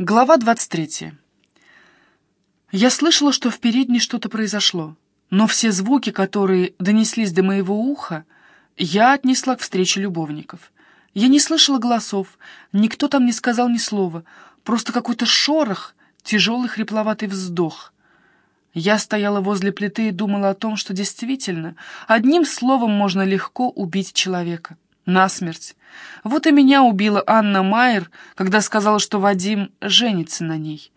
Глава 23. Я слышала, что в передней что-то произошло, но все звуки, которые донеслись до моего уха, я отнесла к встрече любовников. Я не слышала голосов, никто там не сказал ни слова, просто какой-то шорох, тяжелый хрипловатый вздох. Я стояла возле плиты и думала о том, что действительно, одним словом можно легко убить человека насмерть. Вот и меня убила Анна Майер, когда сказала, что Вадим женится на ней.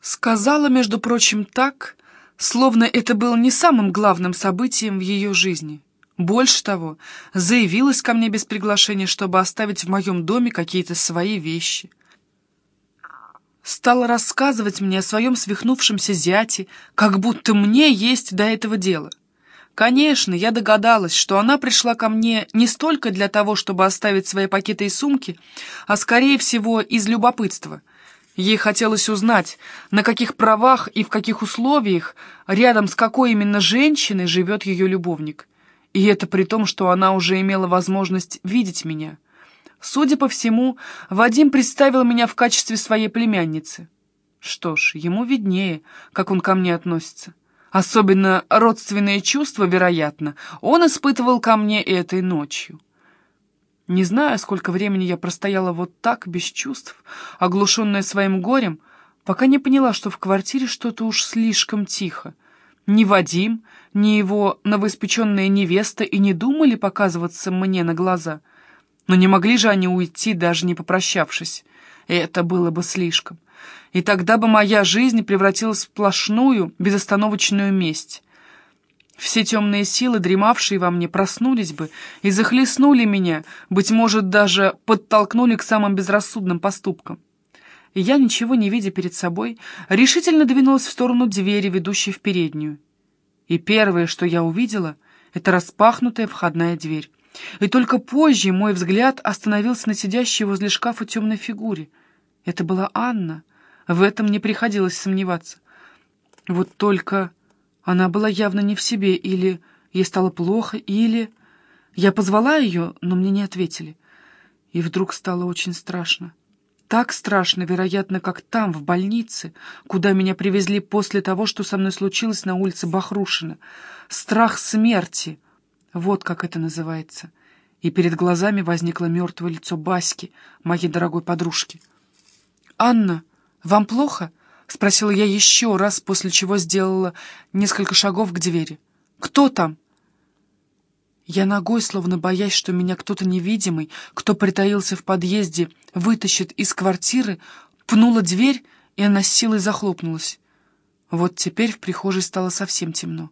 Сказала, между прочим, так, словно это было не самым главным событием в ее жизни. Больше того, заявилась ко мне без приглашения, чтобы оставить в моем доме какие-то свои вещи. Стала рассказывать мне о своем свихнувшемся зяте, как будто мне есть до этого дело. Конечно, я догадалась, что она пришла ко мне не столько для того, чтобы оставить свои пакеты и сумки, а скорее всего из любопытства. Ей хотелось узнать, на каких правах и в каких условиях, рядом с какой именно женщиной живет ее любовник. И это при том, что она уже имела возможность видеть меня. Судя по всему, Вадим представил меня в качестве своей племянницы. Что ж, ему виднее, как он ко мне относится. Особенно родственные чувства, вероятно, он испытывал ко мне этой ночью. Не знаю, сколько времени я простояла вот так, без чувств, оглушенная своим горем, пока не поняла, что в квартире что-то уж слишком тихо. Ни Вадим, ни его новоиспеченная невеста и не думали показываться мне на глаза. Но не могли же они уйти, даже не попрощавшись. Это было бы слишком и тогда бы моя жизнь превратилась в сплошную, безостановочную месть. Все темные силы, дремавшие во мне, проснулись бы и захлестнули меня, быть может, даже подтолкнули к самым безрассудным поступкам. И я, ничего не видя перед собой, решительно двинулась в сторону двери, ведущей в переднюю. И первое, что я увидела, это распахнутая входная дверь. И только позже мой взгляд остановился на сидящей возле шкафа темной фигуре. Это была Анна — в этом не приходилось сомневаться. Вот только она была явно не в себе, или ей стало плохо, или... Я позвала ее, но мне не ответили. И вдруг стало очень страшно. Так страшно, вероятно, как там, в больнице, куда меня привезли после того, что со мной случилось на улице Бахрушина. Страх смерти. Вот как это называется. И перед глазами возникло мертвое лицо Баски, моей дорогой подружки. «Анна!» «Вам плохо?» — спросила я еще раз, после чего сделала несколько шагов к двери. «Кто там?» Я ногой, словно боясь, что меня кто-то невидимый, кто притаился в подъезде, вытащит из квартиры, пнула дверь, и она с силой захлопнулась. Вот теперь в прихожей стало совсем темно.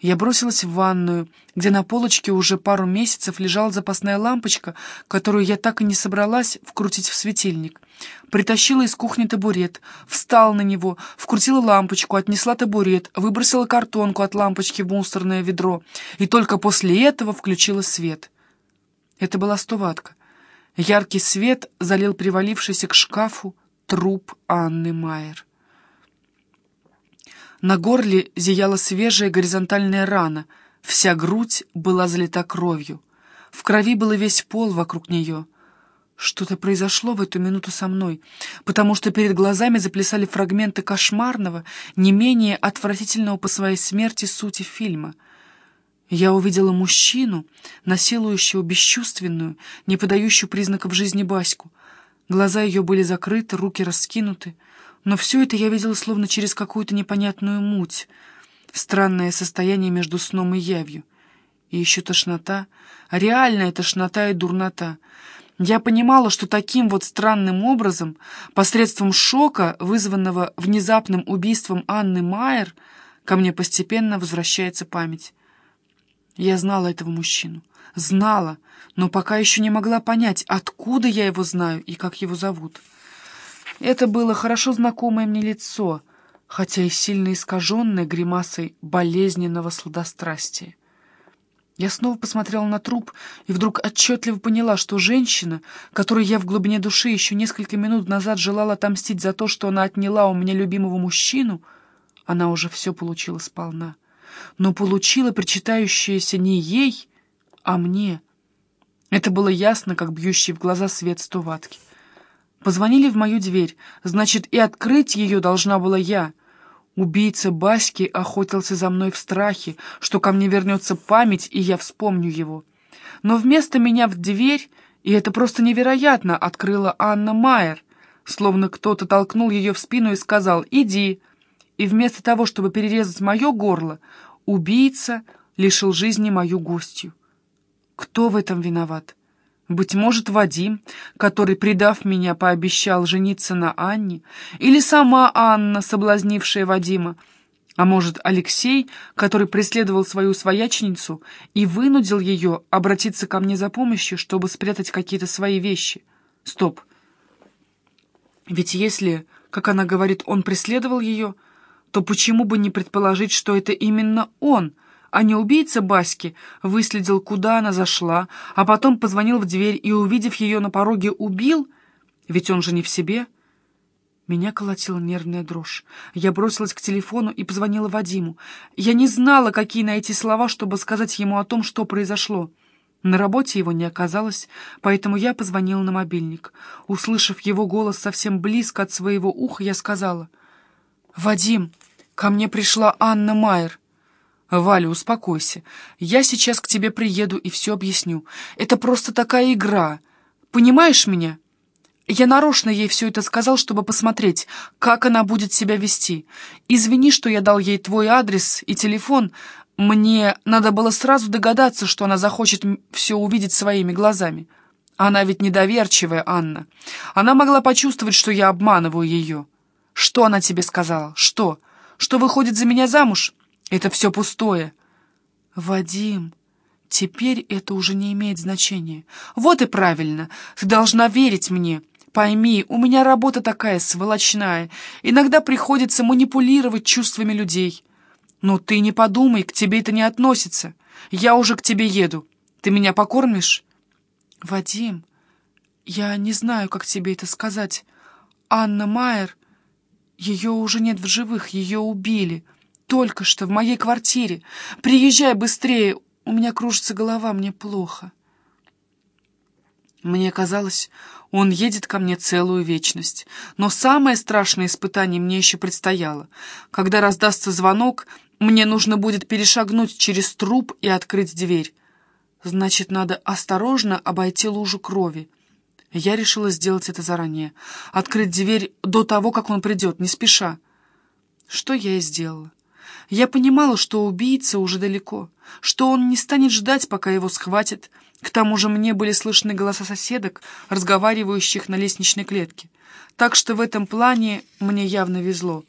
Я бросилась в ванную, где на полочке уже пару месяцев лежала запасная лампочка, которую я так и не собралась вкрутить в светильник. Притащила из кухни табурет, встала на него, вкрутила лампочку, отнесла табурет, выбросила картонку от лампочки в мусорное ведро и только после этого включила свет. Это была стоватка. Яркий свет залил привалившийся к шкафу труп Анны Майер. На горле зияла свежая горизонтальная рана, вся грудь была залита кровью. В крови был весь пол вокруг нее. Что-то произошло в эту минуту со мной, потому что перед глазами заплясали фрагменты кошмарного, не менее отвратительного по своей смерти сути фильма. Я увидела мужчину, насилующего бесчувственную, не подающую признаков жизни Баську. Глаза ее были закрыты, руки раскинуты но все это я видела словно через какую-то непонятную муть, странное состояние между сном и явью. И еще тошнота, реальная тошнота и дурнота. Я понимала, что таким вот странным образом, посредством шока, вызванного внезапным убийством Анны Майер, ко мне постепенно возвращается память. Я знала этого мужчину. Знала, но пока еще не могла понять, откуда я его знаю и как его зовут. Это было хорошо знакомое мне лицо, хотя и сильно искаженное гримасой болезненного сладострастия. Я снова посмотрела на труп и вдруг отчетливо поняла, что женщина, которой я в глубине души еще несколько минут назад желала отомстить за то, что она отняла у меня любимого мужчину, она уже все получила сполна. Но получила причитающееся не ей, а мне. Это было ясно, как бьющий в глаза свет стоватки. Позвонили в мою дверь, значит, и открыть ее должна была я. Убийца Баски охотился за мной в страхе, что ко мне вернется память, и я вспомню его. Но вместо меня в дверь, и это просто невероятно, открыла Анна Майер, словно кто-то толкнул ее в спину и сказал «иди». И вместо того, чтобы перерезать мое горло, убийца лишил жизни мою гостью. Кто в этом виноват? Быть может, Вадим, который, предав меня, пообещал жениться на Анне, или сама Анна, соблазнившая Вадима, а может, Алексей, который преследовал свою свояченицу и вынудил ее обратиться ко мне за помощью, чтобы спрятать какие-то свои вещи. Стоп. Ведь если, как она говорит, он преследовал ее, то почему бы не предположить, что это именно он — а не убийца Баски выследил, куда она зашла, а потом позвонил в дверь и, увидев ее на пороге, убил? Ведь он же не в себе. Меня колотила нервная дрожь. Я бросилась к телефону и позвонила Вадиму. Я не знала, какие найти слова, чтобы сказать ему о том, что произошло. На работе его не оказалось, поэтому я позвонила на мобильник. Услышав его голос совсем близко от своего уха, я сказала, «Вадим, ко мне пришла Анна Майер». «Валя, успокойся. Я сейчас к тебе приеду и все объясню. Это просто такая игра. Понимаешь меня?» Я нарочно ей все это сказал, чтобы посмотреть, как она будет себя вести. Извини, что я дал ей твой адрес и телефон. Мне надо было сразу догадаться, что она захочет все увидеть своими глазами. Она ведь недоверчивая, Анна. Она могла почувствовать, что я обманываю ее. Что она тебе сказала? Что? Что выходит за меня замуж?» Это все пустое. Вадим, теперь это уже не имеет значения. Вот и правильно. Ты должна верить мне. Пойми, у меня работа такая сволочная. Иногда приходится манипулировать чувствами людей. Но ты не подумай, к тебе это не относится. Я уже к тебе еду. Ты меня покормишь? Вадим, я не знаю, как тебе это сказать. Анна Майер, ее уже нет в живых, ее убили только что в моей квартире. Приезжай быстрее, у меня кружится голова, мне плохо. Мне казалось, он едет ко мне целую вечность. Но самое страшное испытание мне еще предстояло. Когда раздастся звонок, мне нужно будет перешагнуть через труп и открыть дверь. Значит, надо осторожно обойти лужу крови. Я решила сделать это заранее. Открыть дверь до того, как он придет, не спеша. Что я и сделала. Я понимала, что убийца уже далеко, что он не станет ждать, пока его схватят. К тому же мне были слышны голоса соседок, разговаривающих на лестничной клетке. Так что в этом плане мне явно везло.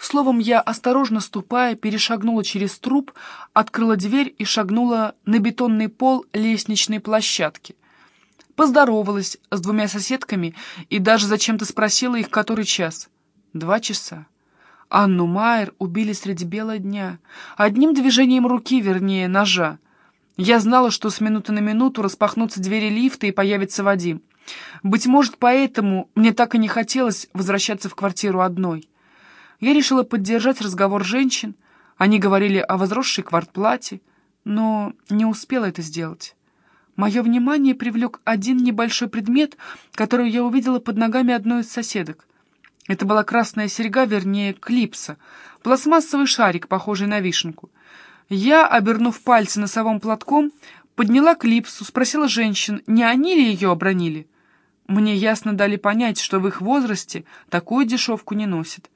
Словом, я, осторожно ступая, перешагнула через труп, открыла дверь и шагнула на бетонный пол лестничной площадки. Поздоровалась с двумя соседками и даже зачем-то спросила их, который час. Два часа. Анну Майер убили среди бела дня, одним движением руки, вернее, ножа. Я знала, что с минуты на минуту распахнутся двери лифта и появится Вадим. Быть может, поэтому мне так и не хотелось возвращаться в квартиру одной. Я решила поддержать разговор женщин. Они говорили о возросшей квартплате, но не успела это сделать. Мое внимание привлек один небольшой предмет, который я увидела под ногами одной из соседок. Это была красная серьга, вернее, клипса, пластмассовый шарик, похожий на вишенку. Я, обернув пальцы носовым платком, подняла клипсу, спросила женщин, не они ли ее обронили. Мне ясно дали понять, что в их возрасте такую дешевку не носят.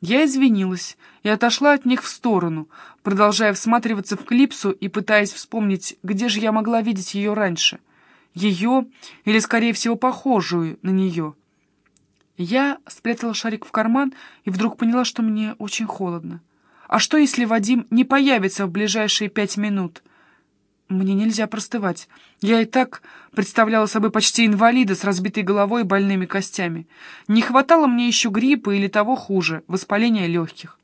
Я извинилась и отошла от них в сторону, продолжая всматриваться в клипсу и пытаясь вспомнить, где же я могла видеть ее раньше. Ее, или, скорее всего, похожую на нее. Я спрятала шарик в карман и вдруг поняла, что мне очень холодно. А что, если Вадим не появится в ближайшие пять минут? Мне нельзя простывать. Я и так представляла собой почти инвалида с разбитой головой и больными костями. Не хватало мне еще гриппа или того хуже, воспаления легких.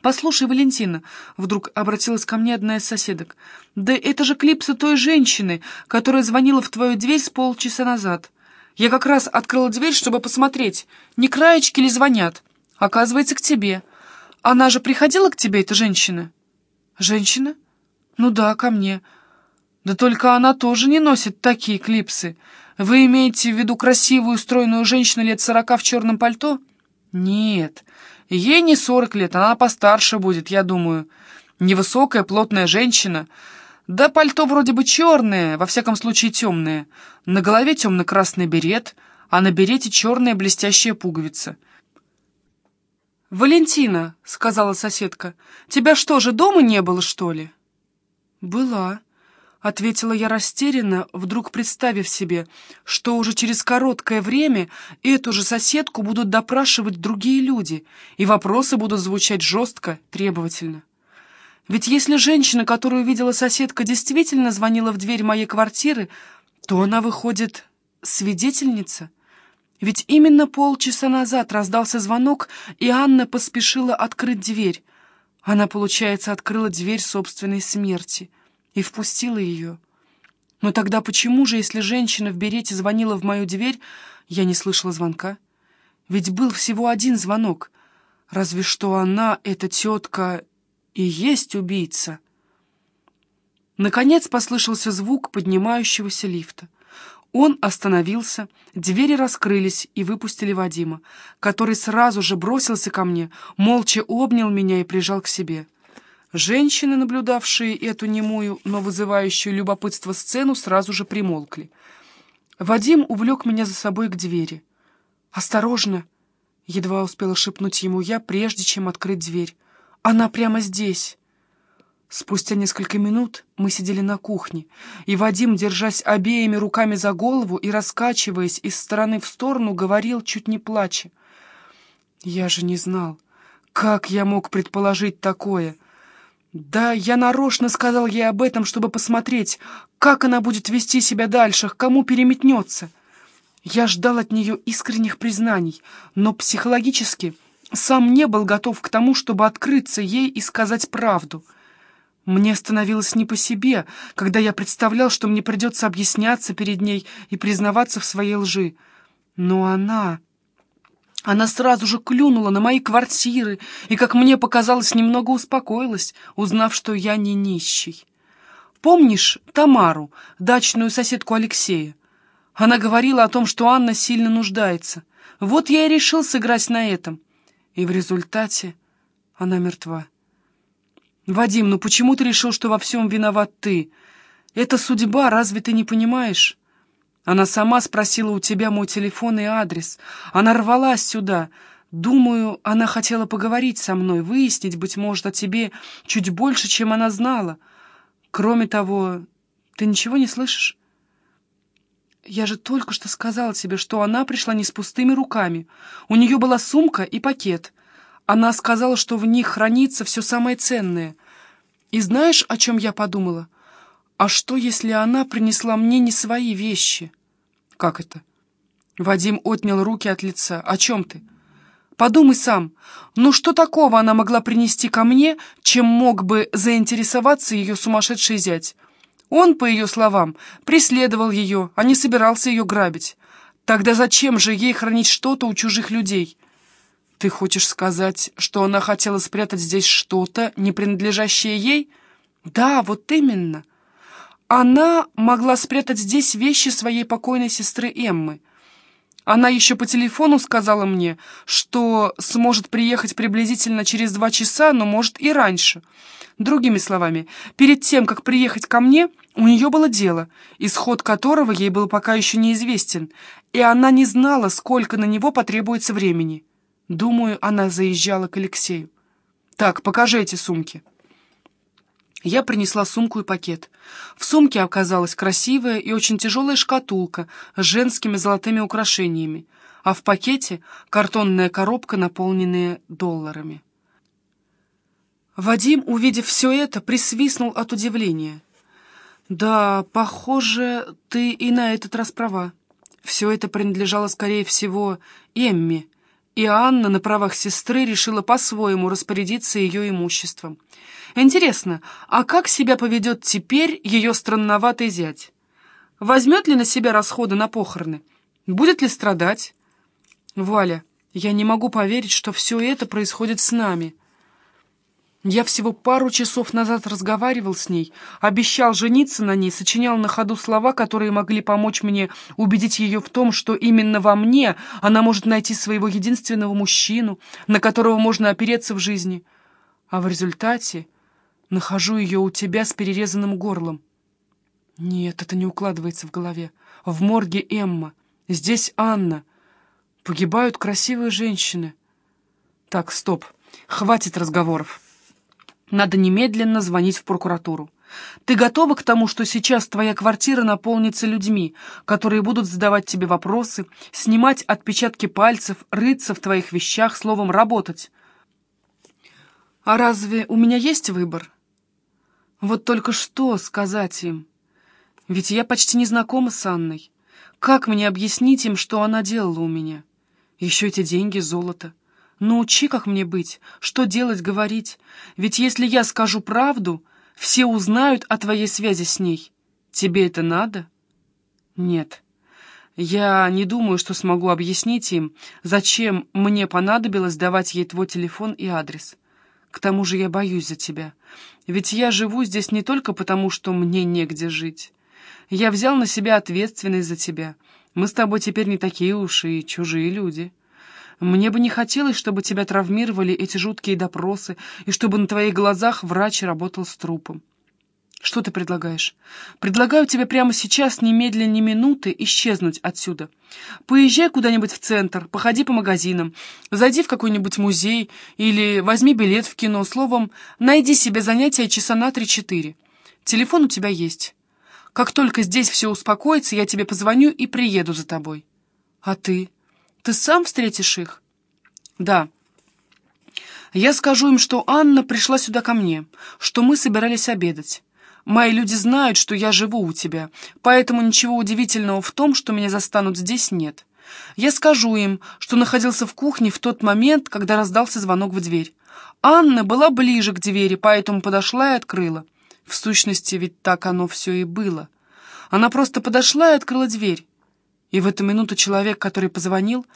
«Послушай, Валентина», — вдруг обратилась ко мне одна из соседок, «да это же клипсы той женщины, которая звонила в твою дверь с полчаса назад». Я как раз открыла дверь, чтобы посмотреть, не краечки ли звонят. Оказывается, к тебе. Она же приходила к тебе, эта женщина? Женщина? Ну да, ко мне. Да только она тоже не носит такие клипсы. Вы имеете в виду красивую, стройную женщину лет сорока в черном пальто? Нет, ей не сорок лет, она постарше будет, я думаю. Невысокая, плотная женщина. Да пальто вроде бы черное, во всяком случае темное. На голове темно-красный берет, а на берете черная блестящая пуговица. «Валентина», — сказала соседка, — «тебя что же, дома не было, что ли?» «Была», — ответила я растерянно, вдруг представив себе, что уже через короткое время эту же соседку будут допрашивать другие люди, и вопросы будут звучать жестко, требовательно. Ведь если женщина, которую видела соседка, действительно звонила в дверь моей квартиры, то она, выходит, свидетельница. Ведь именно полчаса назад раздался звонок, и Анна поспешила открыть дверь. Она, получается, открыла дверь собственной смерти и впустила ее. Но тогда почему же, если женщина в берете звонила в мою дверь, я не слышала звонка? Ведь был всего один звонок. Разве что она, эта тетка, и есть убийца. Наконец послышался звук поднимающегося лифта. Он остановился, двери раскрылись и выпустили Вадима, который сразу же бросился ко мне, молча обнял меня и прижал к себе. Женщины, наблюдавшие эту немую, но вызывающую любопытство сцену, сразу же примолкли. Вадим увлек меня за собой к двери. «Осторожно!» — едва успела шепнуть ему я, прежде чем открыть дверь. «Она прямо здесь!» Спустя несколько минут мы сидели на кухне, и Вадим, держась обеими руками за голову и раскачиваясь из стороны в сторону, говорил, чуть не плача. «Я же не знал. Как я мог предположить такое?» Да, я нарочно сказал ей об этом, чтобы посмотреть, как она будет вести себя дальше, к кому переметнется. Я ждал от нее искренних признаний, но психологически сам не был готов к тому, чтобы открыться ей и сказать правду. Мне становилось не по себе, когда я представлял, что мне придется объясняться перед ней и признаваться в своей лжи. Но она... Она сразу же клюнула на мои квартиры и, как мне показалось, немного успокоилась, узнав, что я не нищий. Помнишь Тамару, дачную соседку Алексея? Она говорила о том, что Анна сильно нуждается. Вот я и решил сыграть на этом. И в результате она мертва. «Вадим, ну почему ты решил, что во всем виноват ты? Это судьба, разве ты не понимаешь?» Она сама спросила у тебя мой телефон и адрес. Она рвалась сюда. Думаю, она хотела поговорить со мной, выяснить, быть может, о тебе чуть больше, чем она знала. Кроме того, ты ничего не слышишь? Я же только что сказала тебе, что она пришла не с пустыми руками. У нее была сумка и пакет. Она сказала, что в них хранится все самое ценное. И знаешь, о чем я подумала? А что, если она принесла мне не свои вещи? Как это? Вадим отнял руки от лица. О чем ты? Подумай сам, ну что такого она могла принести ко мне, чем мог бы заинтересоваться ее сумасшедший зять? Он, по ее словам, преследовал ее, а не собирался ее грабить. Тогда зачем же ей хранить что-то у чужих людей? Ты хочешь сказать, что она хотела спрятать здесь что-то, не принадлежащее ей? Да, вот именно. Она могла спрятать здесь вещи своей покойной сестры Эммы. Она еще по телефону сказала мне, что сможет приехать приблизительно через два часа, но может и раньше. Другими словами, перед тем, как приехать ко мне, у нее было дело, исход которого ей был пока еще неизвестен, и она не знала, сколько на него потребуется времени. Думаю, она заезжала к Алексею. «Так, покажи эти сумки». Я принесла сумку и пакет. В сумке оказалась красивая и очень тяжелая шкатулка с женскими золотыми украшениями, а в пакете картонная коробка, наполненная долларами. Вадим, увидев все это, присвистнул от удивления. «Да, похоже, ты и на этот раз права. Все это принадлежало, скорее всего, Эмме, и Анна на правах сестры решила по-своему распорядиться ее имуществом. Интересно, а как себя поведет теперь ее странноватый зять? Возьмет ли на себя расходы на похороны? Будет ли страдать? Валя, я не могу поверить, что все это происходит с нами. Я всего пару часов назад разговаривал с ней, обещал жениться на ней, сочинял на ходу слова, которые могли помочь мне убедить ее в том, что именно во мне она может найти своего единственного мужчину, на которого можно опереться в жизни. А в результате нахожу ее у тебя с перерезанным горлом. Нет, это не укладывается в голове. В морге Эмма, здесь Анна. Погибают красивые женщины. Так, стоп, хватит разговоров. Надо немедленно звонить в прокуратуру. Ты готова к тому, что сейчас твоя квартира наполнится людьми, которые будут задавать тебе вопросы, снимать отпечатки пальцев, рыться в твоих вещах, словом, работать? А разве у меня есть выбор? Вот только что сказать им? Ведь я почти не знакома с Анной. Как мне объяснить им, что она делала у меня? Еще эти деньги, золото. Научи, как мне быть, что делать, говорить. Ведь если я скажу правду, все узнают о твоей связи с ней. Тебе это надо? Нет. Я не думаю, что смогу объяснить им, зачем мне понадобилось давать ей твой телефон и адрес. К тому же я боюсь за тебя. Ведь я живу здесь не только потому, что мне негде жить. Я взял на себя ответственность за тебя. Мы с тобой теперь не такие уж и чужие люди. Мне бы не хотелось, чтобы тебя травмировали эти жуткие допросы, и чтобы на твоих глазах врач работал с трупом. Что ты предлагаешь? Предлагаю тебе прямо сейчас, немедленно ни минуты, исчезнуть отсюда. Поезжай куда-нибудь в центр, походи по магазинам, зайди в какой-нибудь музей или возьми билет в кино. Словом, найди себе занятия часа на три-четыре. Телефон у тебя есть. Как только здесь все успокоится, я тебе позвоню и приеду за тобой. А ты? Ты сам встретишь их? Да. Я скажу им, что Анна пришла сюда ко мне, что мы собирались обедать. Мои люди знают, что я живу у тебя, поэтому ничего удивительного в том, что меня застанут здесь, нет. Я скажу им, что находился в кухне в тот момент, когда раздался звонок в дверь. Анна была ближе к двери, поэтому подошла и открыла. В сущности, ведь так оно все и было. Она просто подошла и открыла дверь. И в эту минуту человек, который позвонил,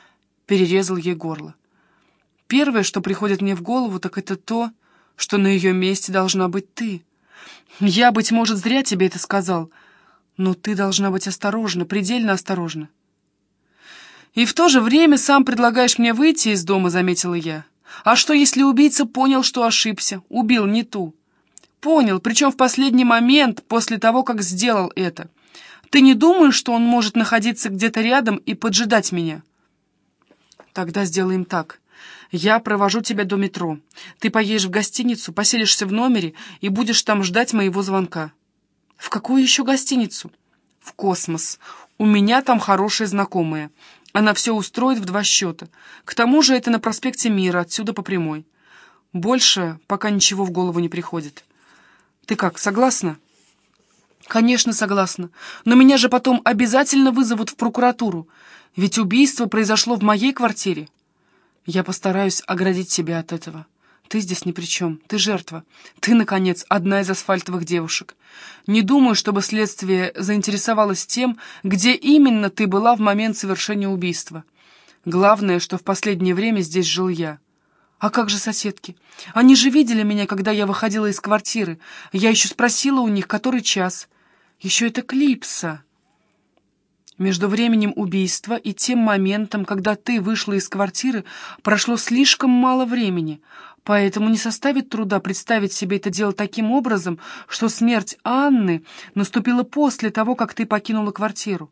перерезал ей горло. Первое, что приходит мне в голову, так это то, что на ее месте должна быть ты. Я, быть может, зря тебе это сказал, но ты должна быть осторожна, предельно осторожна. И в то же время сам предлагаешь мне выйти из дома, заметила я. А что, если убийца понял, что ошибся, убил не ту? Понял, причем в последний момент, после того, как сделал это. Ты не думаешь, что он может находиться где-то рядом и поджидать меня? Тогда сделаем так. Я провожу тебя до метро. Ты поедешь в гостиницу, поселишься в номере и будешь там ждать моего звонка. В какую еще гостиницу? В космос. У меня там хорошая знакомая. Она все устроит в два счета. К тому же это на проспекте Мира, отсюда по прямой. Больше пока ничего в голову не приходит. Ты как, согласна? «Конечно, согласна. Но меня же потом обязательно вызовут в прокуратуру, ведь убийство произошло в моей квартире. Я постараюсь оградить себя от этого. Ты здесь ни при чем, ты жертва. Ты, наконец, одна из асфальтовых девушек. Не думаю, чтобы следствие заинтересовалось тем, где именно ты была в момент совершения убийства. Главное, что в последнее время здесь жил я». «А как же соседки? Они же видели меня, когда я выходила из квартиры. Я еще спросила у них, который час. Еще это Клипса. Между временем убийства и тем моментом, когда ты вышла из квартиры, прошло слишком мало времени, поэтому не составит труда представить себе это дело таким образом, что смерть Анны наступила после того, как ты покинула квартиру.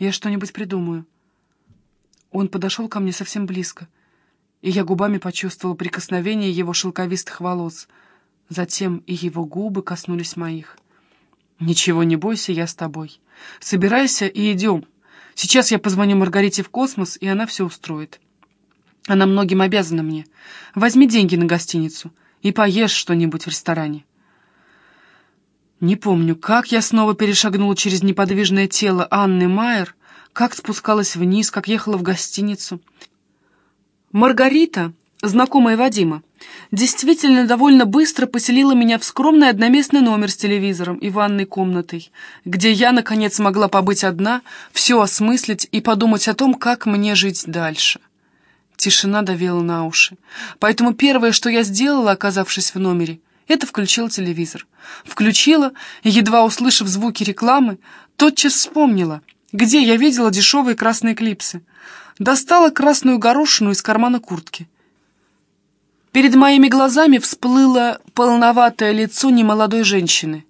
Я что-нибудь придумаю. Он подошел ко мне совсем близко, и я губами почувствовала прикосновение его шелковистых волос. Затем и его губы коснулись моих. «Ничего не бойся, я с тобой. Собирайся и идем. Сейчас я позвоню Маргарите в космос, и она все устроит. Она многим обязана мне. Возьми деньги на гостиницу и поешь что-нибудь в ресторане». Не помню, как я снова перешагнула через неподвижное тело Анны Майер, как спускалась вниз, как ехала в гостиницу. Маргарита знакомая Вадима, действительно довольно быстро поселила меня в скромный одноместный номер с телевизором и ванной комнатой, где я, наконец, могла побыть одна, все осмыслить и подумать о том, как мне жить дальше. Тишина давила на уши. Поэтому первое, что я сделала, оказавшись в номере, это включила телевизор. Включила, едва услышав звуки рекламы, тотчас вспомнила, где я видела дешевые красные клипсы. Достала красную горошину из кармана куртки. Перед моими глазами всплыло полноватое лицо немолодой женщины.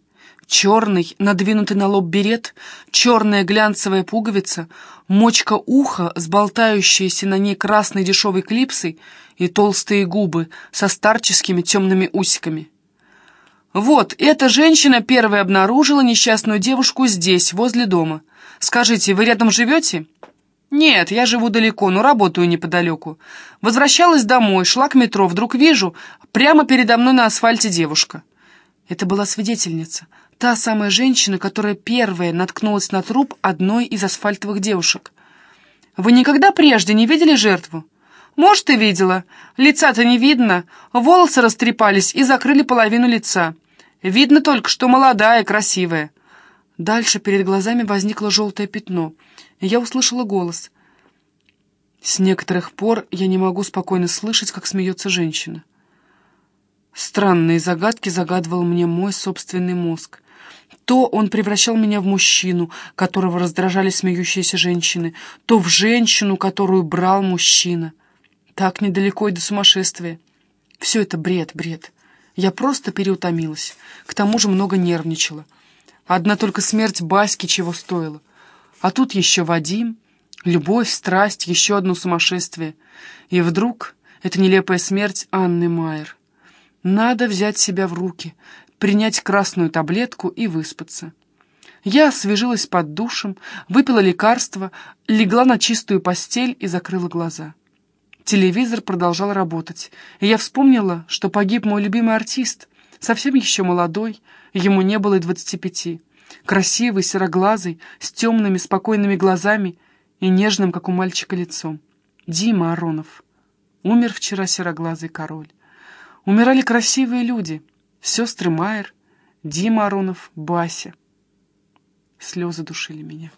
Черный, надвинутый на лоб берет, черная глянцевая пуговица, мочка уха с болтающейся на ней красной дешевой клипсой и толстые губы со старческими темными усиками. Вот, эта женщина первая обнаружила несчастную девушку здесь, возле дома. Скажите, вы рядом живете? Нет, я живу далеко, но работаю неподалеку. Возвращалась домой, шла к метро, вдруг вижу, прямо передо мной на асфальте девушка. Это была свидетельница, Та самая женщина, которая первая наткнулась на труп одной из асфальтовых девушек. Вы никогда прежде не видели жертву? Может, и видела. Лица-то не видно. Волосы растрепались и закрыли половину лица. Видно только, что молодая, красивая. Дальше перед глазами возникло желтое пятно, и я услышала голос. С некоторых пор я не могу спокойно слышать, как смеется женщина. Странные загадки загадывал мне мой собственный мозг. То он превращал меня в мужчину, которого раздражали смеющиеся женщины, то в женщину, которую брал мужчина. Так недалеко и до сумасшествия. Все это бред, бред. Я просто переутомилась. К тому же много нервничала. Одна только смерть Баськи чего стоила. А тут еще Вадим, любовь, страсть, еще одно сумасшествие. И вдруг эта нелепая смерть Анны Майер. Надо взять себя в руки, принять красную таблетку и выспаться. Я освежилась под душем, выпила лекарство, легла на чистую постель и закрыла глаза. Телевизор продолжал работать, и я вспомнила, что погиб мой любимый артист, совсем еще молодой, ему не было и двадцати пяти, красивый, сероглазый, с темными спокойными глазами и нежным, как у мальчика, лицом. Дима Аронов. Умер вчера сероглазый король. Умирали красивые люди — сестры Майер, Дима Аронов, Бася. Слезы душили меня.